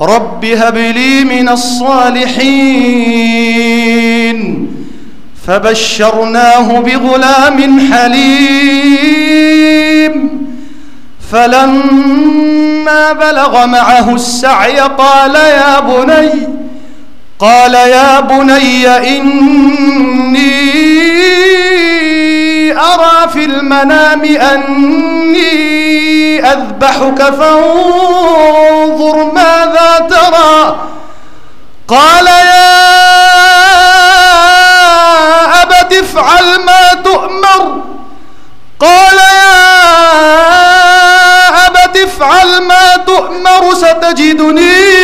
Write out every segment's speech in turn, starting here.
رب هب لي من الصالحين فبشرناه بغلام حليم فلما بلغ معه السعي قال يا بني قال يا بني إني أرى في المنام أني أذبحك فانظر ماذا ترى. قال يا أبت افعل ما تؤمر. قال يا أبت افعل ما تؤمر ستجدني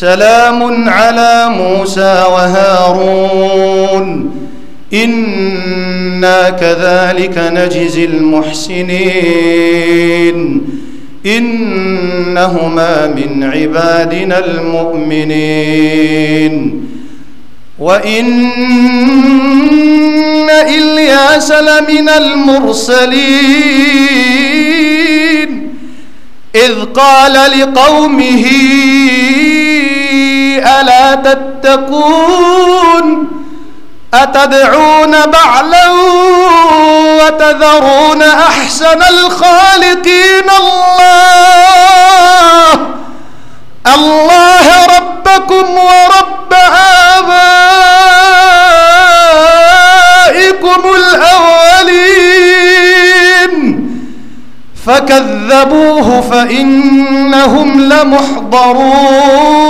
سلام على موسى وهارون. إنا كذلك نجزي المحسنين. إنهما من عبادنا المؤمنين. وإن إلياس لمن المرسلين. إذ قال لقومه ألا تتقون أتدعون بعلا وتذرون أحسن الخالقين الله الله ربكم ورب آبائكم الأولين فكذبوه فإنهم لمحضرون